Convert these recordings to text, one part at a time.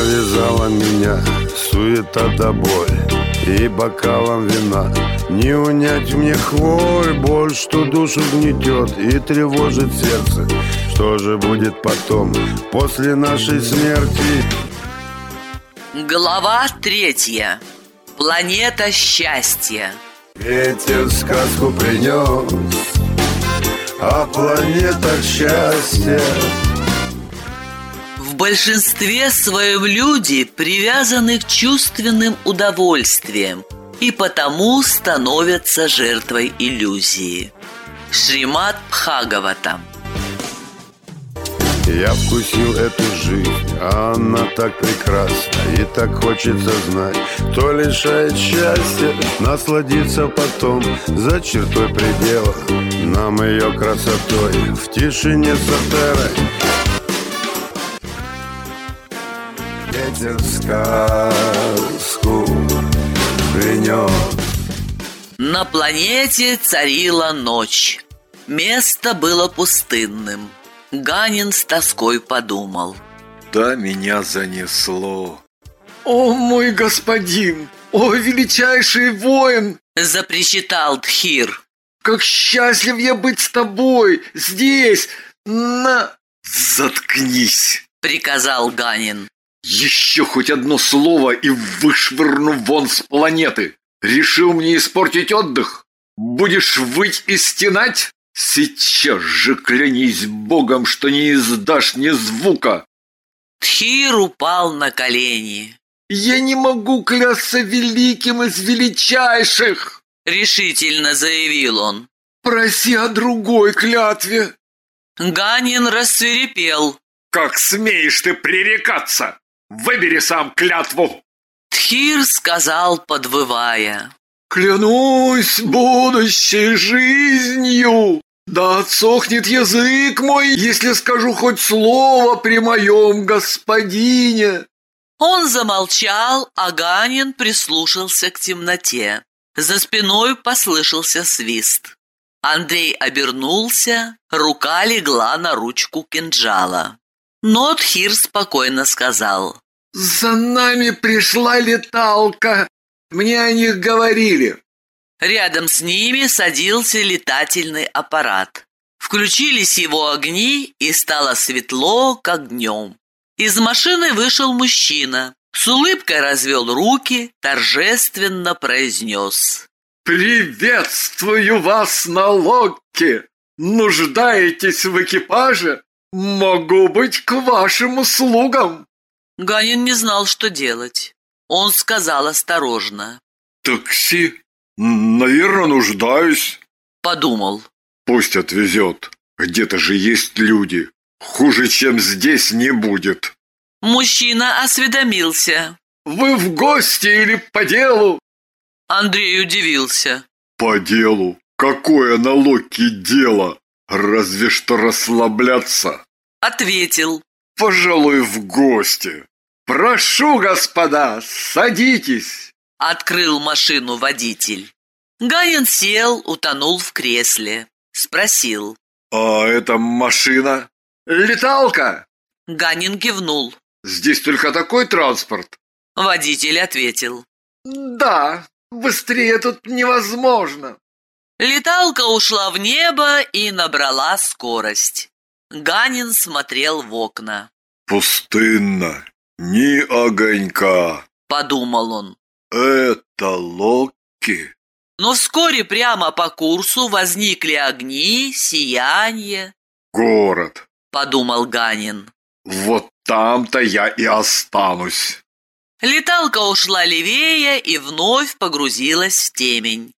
Повязала меня суета до боль И бокалом вина. Не унять мне хворь Боль, что душу гнетет И тревожит сердце. Что же будет потом После нашей смерти? Глава третья. Планета счастья. Ветер сказку принес О планетах счастья большинстве своем люди привязаны к чувственным удовольствиям и потому становятся жертвой иллюзии. Шримат Бхагаватам. Я вкусил эту жизнь, а она так прекрасна И так хочется знать, кто лишает счастья Насладиться потом за чертой предела. Нам ее красотой в тишине сатеры Ветер сказку принес На планете царила ночь. Место было пустынным. Ганин с тоской подумал. Да меня занесло. «О, мой господин! О, величайший воин! Запричитал Тхир. Как счастлив я быть с тобой! Здесь! На...» Заткнись! Приказал Ганин. Еще хоть одно слово и вышвырну вон с планеты. Решил мне испортить отдых? Будешь выть и стенать? Сейчас же клянись Богом, что не издашь ни звука. Тхир упал на колени. Я не могу клясться великим из величайших. Решительно заявил он. Проси о другой клятве. Ганин рассверепел. Как смеешь ты пререкаться? Выбери сам клятву. Тхир сказал, подвывая. Клянусь будущей жизнью, да отсохнет язык мой, если скажу хоть слово при моем господине. Он замолчал, а Ганин прислушался к темноте. За спиной послышался свист. Андрей обернулся, рука легла на ручку кинжала. Но Тхир спокойно сказал. За нами пришла леталка. Мне о них говорили. Рядом с ними садился летательный аппарат. Включились его огни, и стало светло, как днем. Из машины вышел мужчина. С улыбкой развел руки, торжественно произнес. Приветствую вас на Локке. Нуждаетесь в экипаже? Могу быть к вашим услугам. Ганин не знал, что делать. Он сказал осторожно. Такси? Наверное, нуждаюсь. Подумал. Пусть отвезет. Где-то же есть люди. Хуже, чем здесь, не будет. Мужчина осведомился. Вы в гости или по делу? Андрей удивился. По делу. Какое на Локи дело? Разве что расслабляться. Ответил. Пожалуй, в гости. Прошу, господа, садитесь. Открыл машину водитель. Ганин сел, утонул в кресле. Спросил. А эта машина? Леталка. Ганин кивнул. Здесь только такой транспорт. Водитель ответил. Да, быстрее тут невозможно. Леталка ушла в небо и набрала скорость. Ганин смотрел в окна. Пустынно. Ни огонька. Подумал он. Это Локи. Но вскоре прямо по курсу возникли огни, сияние. Город. Подумал Ганин. Вот там-то я и останусь. Леталка ушла левее и вновь погрузилась в темень.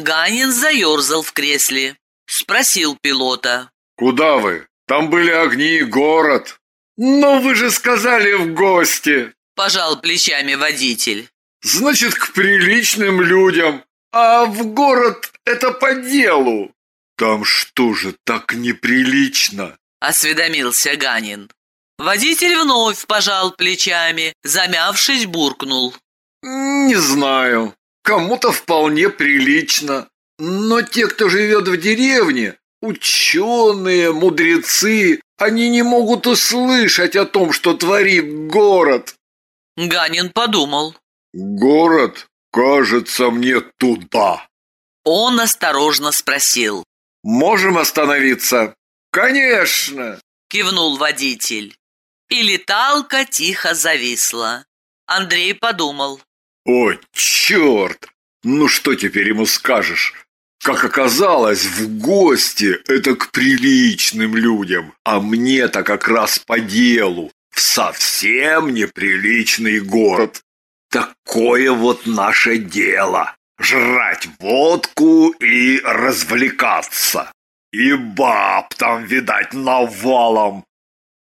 Ганин заерзал в кресле. Спросил пилота. Куда вы? Там были огни и город. Но вы же сказали в гости. Пожал плечами водитель. Значит, к приличным людям. А в город это по делу. Там что же так неприлично? Осведомился Ганин. Водитель вновь пожал плечами, замявшись, буркнул. Не знаю. Кому-то вполне прилично. Но те, кто живет в деревне, ученые, мудрецы, они не могут услышать о том, что творит город. Ганин подумал. Город, кажется мне, туда. Он осторожно спросил. Можем остановиться? Конечно! Кивнул водитель. И леталка тихо зависла. Андрей подумал. О, черт! Ну что теперь ему скажешь? Как оказалось, в гости это к приличным людям, а мне-то как раз по делу, в совсем неприличный город. Такое вот наше дело – жрать водку и развлекаться. И баб там, видать, навалом.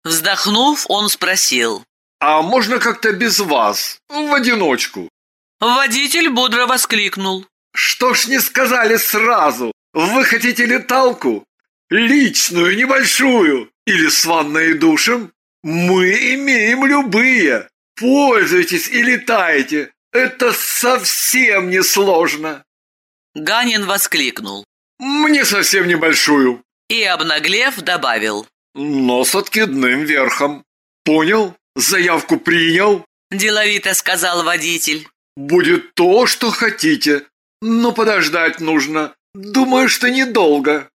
Вздохнув, он спросил. А можно как-то без вас, в одиночку? Водитель бодро воскликнул. Что ж не сказали сразу? Вы хотите леталку? Личную, небольшую? Или с ванной и душем? Мы имеем любые. Пользуйтесь и летайте. Это совсем не сложно. Ганин воскликнул. Мне совсем небольшую. И, обнаглев, добавил. Но с откидным верхом. Понял? Заявку принял? Деловито сказал водитель. Будет то, что хотите. Но подождать нужно. Думаю, что недолго.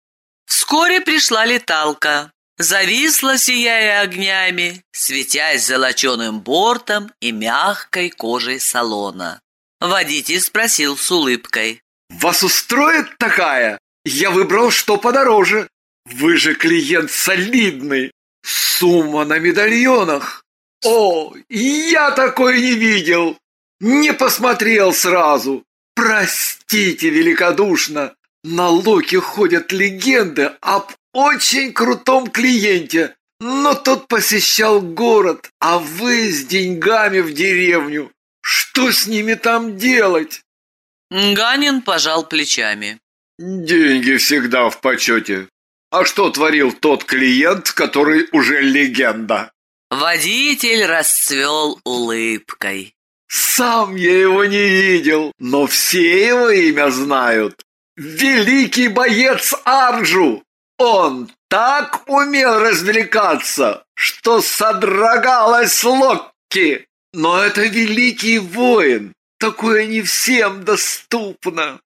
Вскоре пришла леталка. Зависла, сияя огнями, светясь золоченым бортом и мягкой кожей салона. Водитель спросил с улыбкой. «Вас устроит такая? Я выбрал что подороже. Вы же клиент солидный. Сумма на медальонах. О, я такой не видел. Не посмотрел сразу. Простите великодушно, на Локи ходят легенды об очень крутом клиенте, но тот посещал город, а вы с деньгами в деревню. Что с ними там делать? Ганин пожал плечами. Деньги всегда в почете. А что творил тот клиент, который уже легенда? Водитель расцвел улыбкой. Сам я его не видел, но все его имя знают. Великий боец Арджу! Он так умел развлекаться, что содрогалась Локки. Но это великий воин, такое не всем доступно.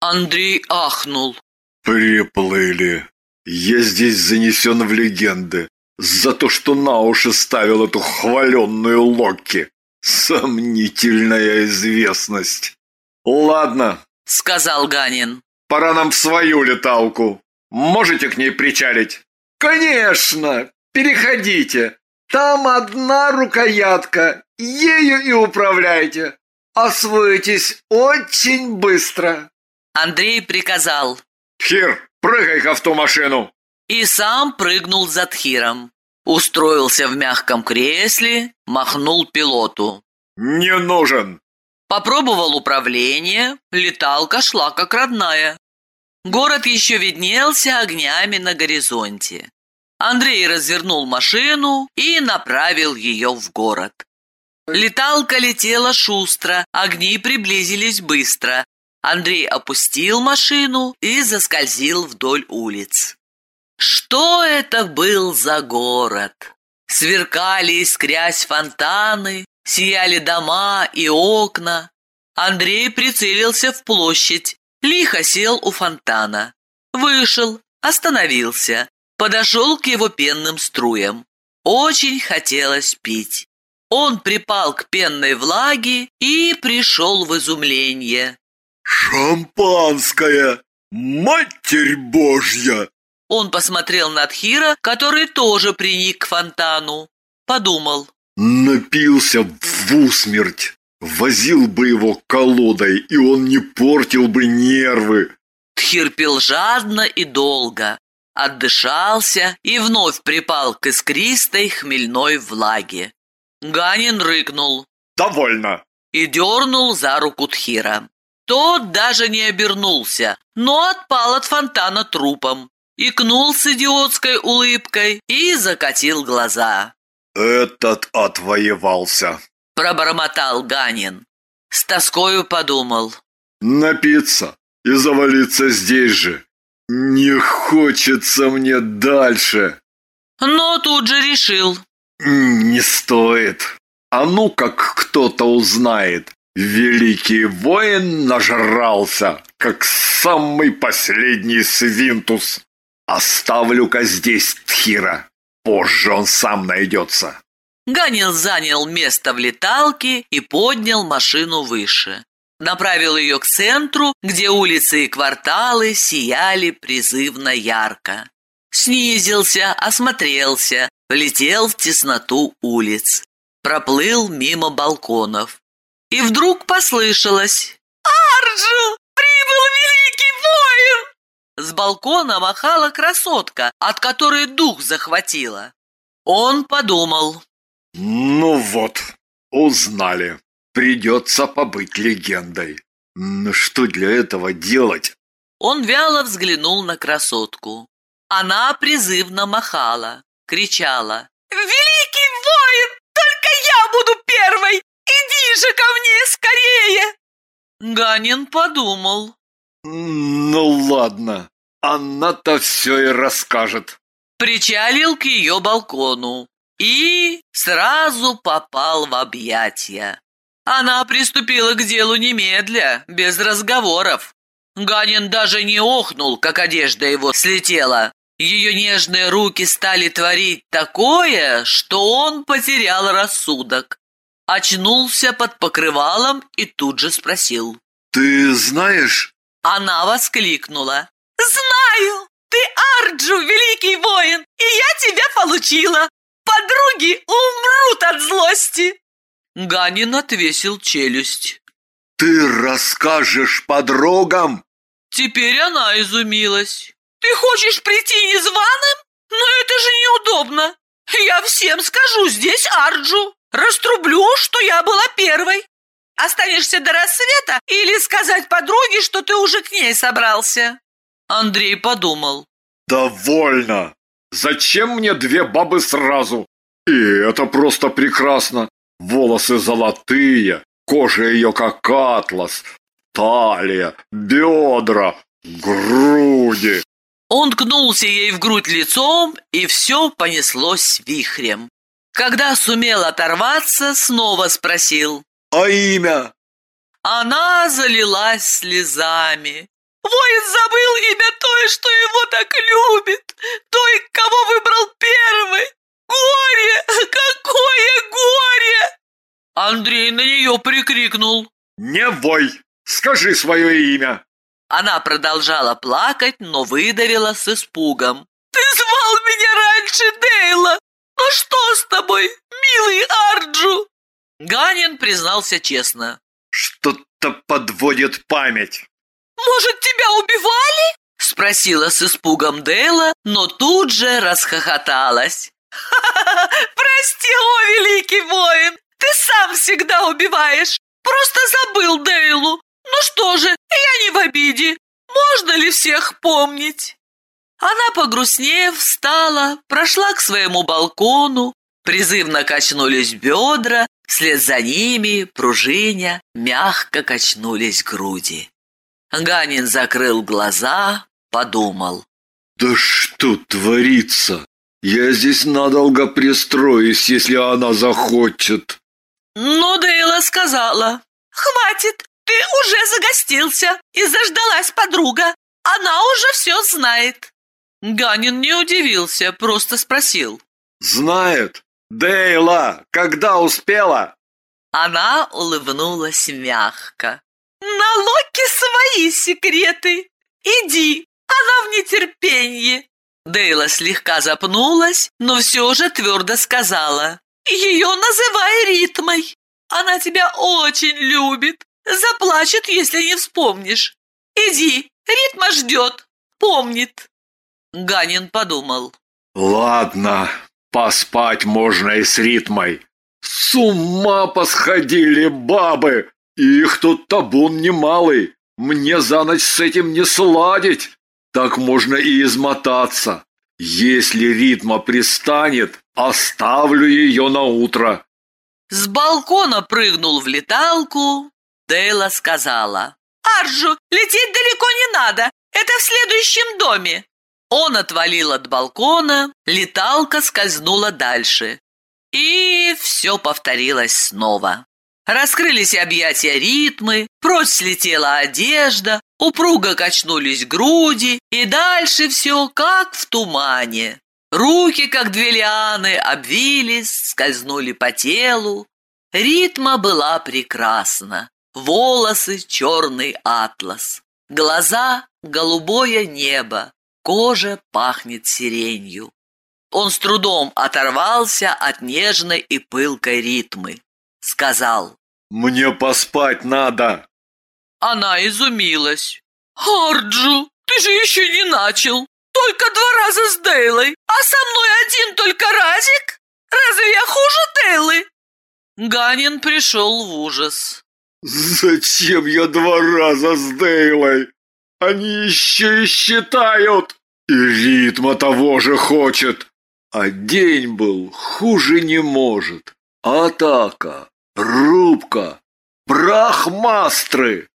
Андрей ахнул. Приплыли. Я здесь занесен в легенды за то, что на уши ставил эту хваленную Локки. Сомнительная известность. Ладно, сказал Ганин. Пора нам в свою леталку. Можете к ней причалить? Конечно, переходите. Там одна рукоятка. Ею и управляйте. Освоитесь очень быстро. Андрей приказал. Тхир, прыгай-ка в ту машину. И сам прыгнул за Тхиром устроился в мягком кресле, махнул пилоту. «Не нужен!» Попробовал управление, леталка шла как родная. Город еще виднелся огнями на горизонте. Андрей развернул машину и направил ее в город. Леталка летела шустро, огни приблизились быстро. Андрей опустил машину и заскользил вдоль улиц. Что это был за город? Сверкали, искрясь фонтаны, сияли дома и окна. Андрей прицелился в площадь, лихо сел у фонтана. Вышел, остановился, подошел к его пенным струям. Очень хотелось пить. Он припал к пенной влаге и пришел в изумление. «Шампанское! Матерь Божья!» Он посмотрел на Тхира, который тоже приник к фонтану. Подумал. Напился в усмерть. Возил бы его колодой, и он не портил бы нервы. Тхир пил жадно и долго. Отдышался и вновь припал к искристой хмельной влаге. Ганин рыкнул. «Довольно!» И дернул за руку Тхира. Тот даже не обернулся, но отпал от фонтана трупом икнул с идиотской улыбкой и закатил глаза. «Этот отвоевался», – пробормотал Ганин. С тоскою подумал. «Напиться и завалиться здесь же. Не хочется мне дальше». Но тут же решил. «Не стоит. А ну как кто-то узнает, великий воин нажрался, как самый последний свинтус. Оставлю-ка здесь Тхира, позже он сам найдется. Ганил занял место в леталке и поднял машину выше. Направил ее к центру, где улицы и кварталы сияли призывно ярко. Снизился, осмотрелся, влетел в тесноту улиц. Проплыл мимо балконов. И вдруг послышалось «Арджу! Прибыл великий воин!» С балкона махала красотка, от которой дух захватила. Он подумал «Ну вот, узнали. Придется побыть легендой. Но что для этого делать?» Он вяло взглянул на красотку. Она призывно махала, кричала. «Великий воин! Только я буду первой! Иди же ко мне скорее!» Ганин подумал. «Ну ладно, она-то все и расскажет». Причалил к ее балкону и сразу попал в объятия. Она приступила к делу немедля, без разговоров. Ганин даже не охнул, как одежда его слетела. Ее нежные руки стали творить такое, что он потерял рассудок. Очнулся под покрывалом и тут же спросил. «Ты знаешь?» Она воскликнула. «Знаю! Ты Арджу, великий воин, и я тебя получила! Подруги умрут от злости!» Ганин отвесил челюсть. «Ты расскажешь подругам?» Теперь она изумилась. «Ты хочешь прийти незваным? Но это же неудобно. Я всем скажу здесь Арджу. Раструблю, что я была первой. Останешься до рассвета или сказать подруге, что ты уже к ней собрался?» Андрей подумал. «Довольно! Зачем мне две бабы сразу? И это просто прекрасно. Волосы золотые, кожа ее как атлас, талия, бедра, груди. Он ткнулся ей в грудь лицом, и все понеслось вихрем. Когда сумел оторваться, снова спросил. «А имя?» Она залилась слезами. Воин забыл имя той, что его так любит, той, кого выбрал первый. Горе! Какое горе! Андрей на нее прикрикнул. Не вой! Скажи свое имя! Она продолжала плакать, но выдавила с испугом. Ты звал меня раньше, Дейла! Ну что с тобой, милый Арджу? Ганин признался честно. Что-то подводит память. «Может, тебя убивали?» Спросила с испугом Дейла, но тут же расхохоталась. прости, о, великий воин! Ты сам всегда убиваешь! Просто забыл Дейлу! Ну что же, я не в обиде! Можно ли всех помнить?» Она, погрустнев, встала, прошла к своему балкону, призывно качнулись бедра, вслед за ними, пружиня, мягко качнулись груди. Ганин закрыл глаза, подумал. «Да что творится? Я здесь надолго пристроюсь, если она захочет». Но Дейла сказала. «Хватит, ты уже загостился и заждалась подруга. Она уже все знает». Ганин не удивился, просто спросил. «Знает? Дейла, когда успела?» Она улыбнулась мягко. На Локи свои секреты. Иди, она в нетерпении. Дейла слегка запнулась, но все же твердо сказала. Ее называй ритмой. Она тебя очень любит. Заплачет, если не вспомнишь. Иди, ритма ждет, помнит. Ганин подумал. Ладно, поспать можно и с ритмой. С ума посходили бабы! Их тут табун немалый. Мне за ночь с этим не сладить. Так можно и измотаться. Если ритма пристанет, оставлю ее на утро. С балкона прыгнул в леталку. Дейла сказала. Аржу, лететь далеко не надо. Это в следующем доме. Он отвалил от балкона, леталка скользнула дальше. И все повторилось снова. Раскрылись объятия ритмы, прочь слетела одежда, упруго качнулись груди, и дальше все как в тумане. Руки, как две лианы, обвились, скользнули по телу. Ритма была прекрасна. Волосы — черный атлас. Глаза — голубое небо. Кожа пахнет сиренью. Он с трудом оторвался от нежной и пылкой ритмы. Сказал «Мне поспать надо!» Она изумилась. «Арджу, ты же еще не начал! Только два раза с Дейлой, а со мной один только разик? Разве я хуже Дейлы?» Ганин пришел в ужас. «Зачем я два раза с Дейлой? Они еще и считают! И ритма того же хочет! А день был хуже не может. Атака, рубка, брахмастры!»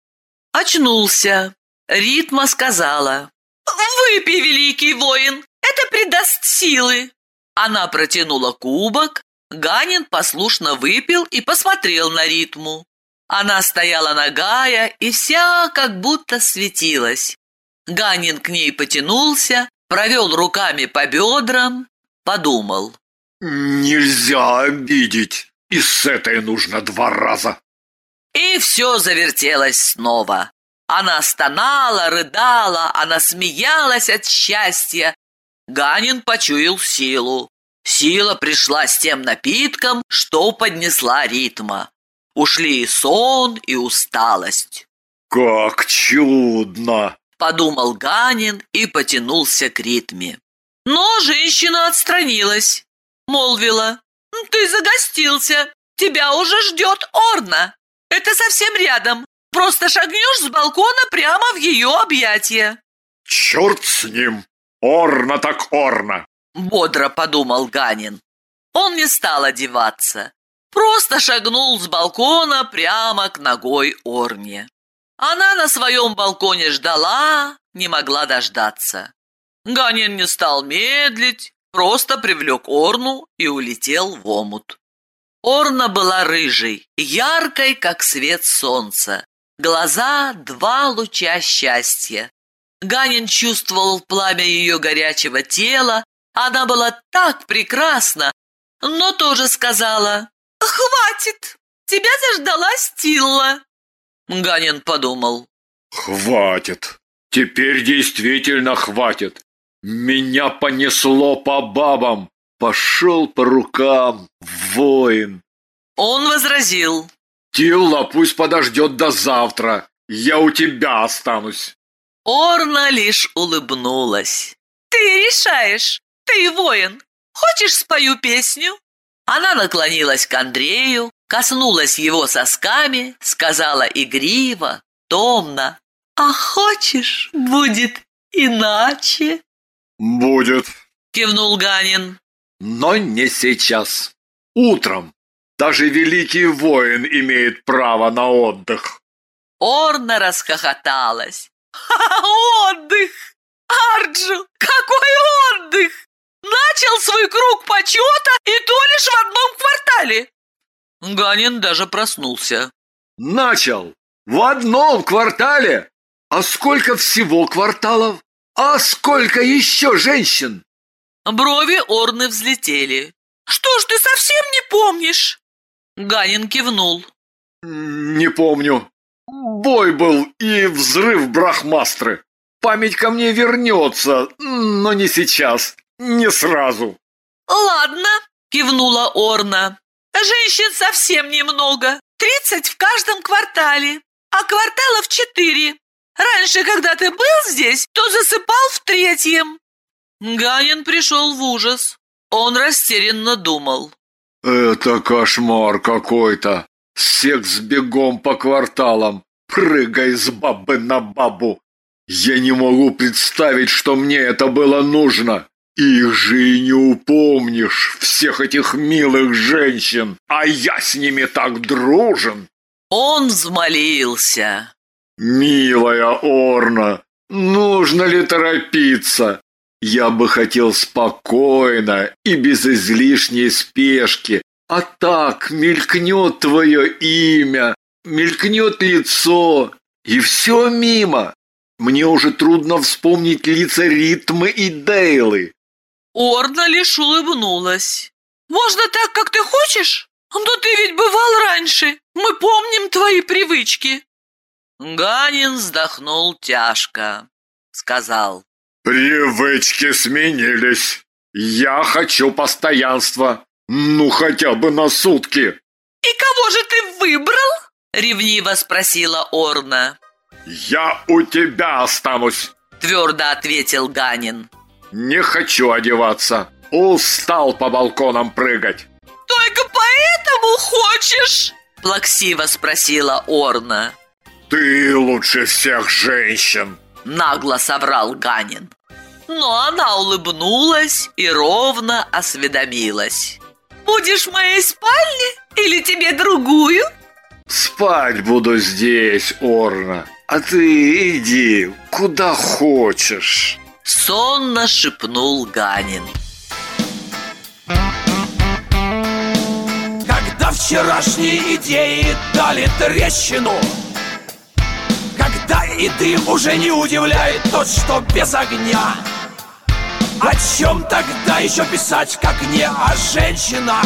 Очнулся. Ритма сказала. «Выпей, великий воин, это придаст силы!» Она протянула кубок, Ганин послушно выпил и посмотрел на ритму. Она стояла нагая и вся как будто светилась. Ганин к ней потянулся, провел руками по бедрам, подумал. «Нельзя обидеть, и с этой нужно два раза!» И все завертелось снова. Она стонала, рыдала, она смеялась от счастья. Ганин почуял силу. Сила пришла с тем напитком, что поднесла ритма. Ушли и сон, и усталость. «Как чудно!» – подумал Ганин и потянулся к ритме. Но женщина отстранилась, молвила. «Ты загостился, тебя уже ждет Орна. Это совсем рядом, просто шагнешь с балкона прямо в ее объятия». «Черт с ним! Орна так Орна!» – бодро подумал Ганин. Он не стал одеваться, просто шагнул с балкона прямо к ногой Орне. Она на своем балконе ждала, не могла дождаться. Ганин не стал медлить, просто привлек Орну и улетел в омут. Орна была рыжей, яркой, как свет солнца. Глаза — два луча счастья. Ганин чувствовал пламя ее горячего тела, она была так прекрасна, но тоже сказала «Хватит! Тебя заждалась Тилла!» Ганин подумал «Хватит! Теперь действительно хватит! Меня понесло по бабам! Пошел по рукам, воин!» Он возразил «Тилла пусть подождет до завтра, я у тебя останусь!» Орна лишь улыбнулась. «Ты решаешь, ты воин. Хочешь, спою песню?» Она наклонилась к Андрею, коснулась его сосками, сказала игриво, томно. «А хочешь, будет иначе?» «Будет», — кивнул Ганин. «Но не сейчас. Утром. Даже великий воин имеет право на отдых». Орна расхохоталась. «Ха, отдых! Арджу, какой отдых! Начал свой круг почета и то лишь в одном квартале!» Ганин даже проснулся. «Начал! В одном квартале? А сколько всего кварталов? А сколько еще женщин?» Брови Орны взлетели. «Что ж ты совсем не помнишь?» Ганин кивнул. «Не помню. Бой был и взрыв брахмастры. Память ко мне вернется, но не сейчас, не сразу». «Ладно», — кивнула Орна. «Женщин совсем немного. Тридцать в каждом квартале, а кварталов четыре. Раньше, когда ты был здесь, то засыпал в третьем». Ганин пришел в ужас. Он растерянно думал. «Это кошмар какой-то. Секс бегом по кварталам, прыгай с бабы на бабу. Я не могу представить, что мне это было нужно. Их же и не упомнишь, всех этих милых женщин, а я с ними так дружен. Он взмолился. Милая Орна, нужно ли торопиться? Я бы хотел спокойно и без излишней спешки, А так мелькнет твое имя, мелькнет лицо, и все мимо. Мне уже трудно вспомнить лица Ритмы и Дейлы. Орна лишь улыбнулась. «Можно так, как ты хочешь? Но ты ведь бывал раньше. Мы помним твои привычки». Ганин вздохнул тяжко. Сказал. «Привычки сменились. Я хочу постоянства. Ну, хотя бы на сутки». «И кого же ты выбрал?» Ревниво спросила Орна. «Я у тебя останусь», твердо ответил Ганин. «Не хочу одеваться. Устал по балконам прыгать». «Только поэтому хочешь?» Плаксиво спросила Орна. «Ты лучше всех женщин!» Нагло соврал Ганин. Но она улыбнулась и ровно осведомилась. «Будешь в моей спальне или тебе другую?» «Спать буду здесь, Орна, а ты иди куда хочешь!» Сонно шепнул Ганин. Когда вчерашние идеи дали трещину и дым уже не удивляет тот, что без огня. О чем тогда еще писать, как не о женщинах?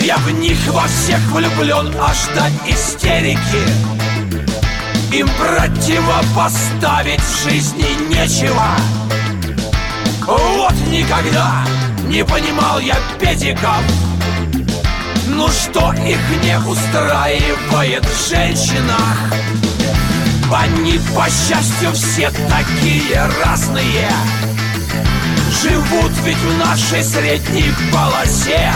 Я в них во всех влюблен аж до истерики. Им противопоставить в жизни нечего. Вот никогда не понимал я педиков. Ну что их не устраивает в женщинах Они, по счастью, все такие разные. Живут ведь в нашей средней полосе.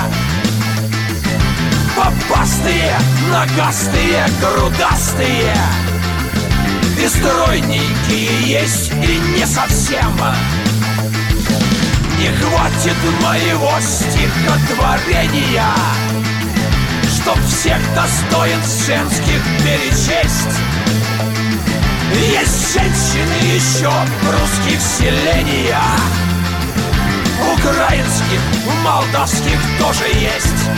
Попастые, ногастые, грудастые. И стройненькие есть и не совсем. Не хватит моего стихотворения Чтоб всех достоинств женских перечесть Есть женщины еще русских селениях. Украинских, молдавских тоже есть